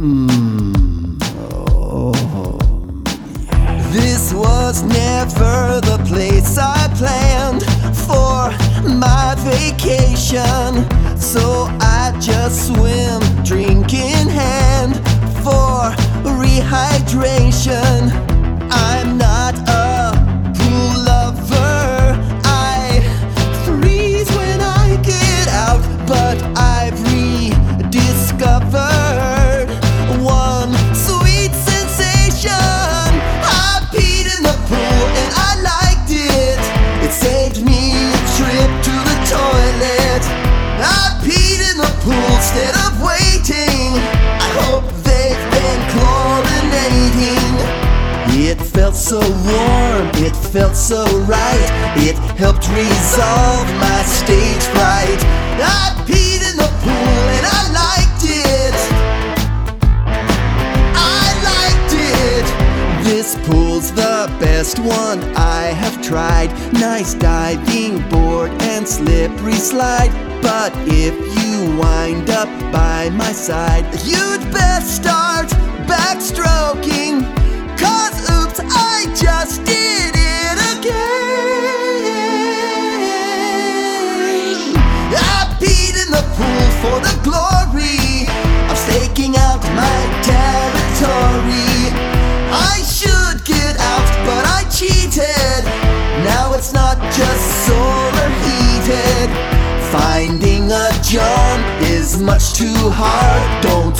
Hmm. This was never the place I planned for my vacation. So I just swim, drink in hand felt so warm, it felt so right. It helped resolve my stage fright. I peed in the pool and I liked it. I liked it. This pool's the best one I have tried. Nice diving board and slippery slide. But if you wind up by my side, you'd best start backstroking. For the glory of staking out my territory. I should get out, but I cheated. Now it's not just solar heated. Finding a jump is much too hard. Don't